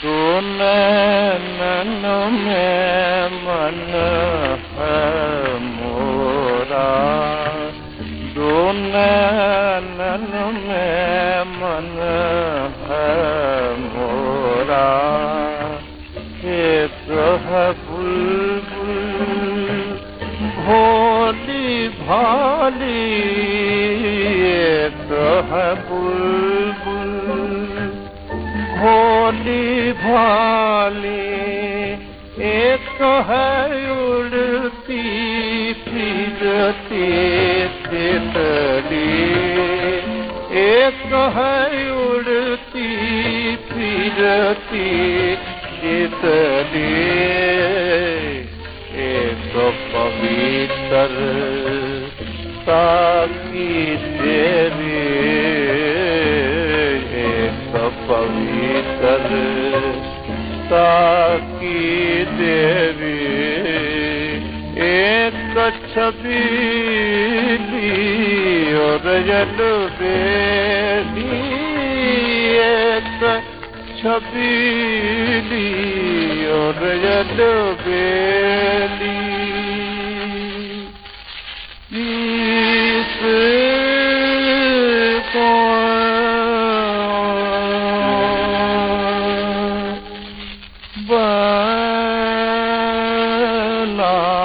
Dune nanome manam মোরা হে প্রভুল ভোলি ভোলি প্রভুল ভোলি ভোলি এক উড়তি पवित्र एक पवित्र ताकी देवी और जलबेली एक छपीली और जल बेली Allah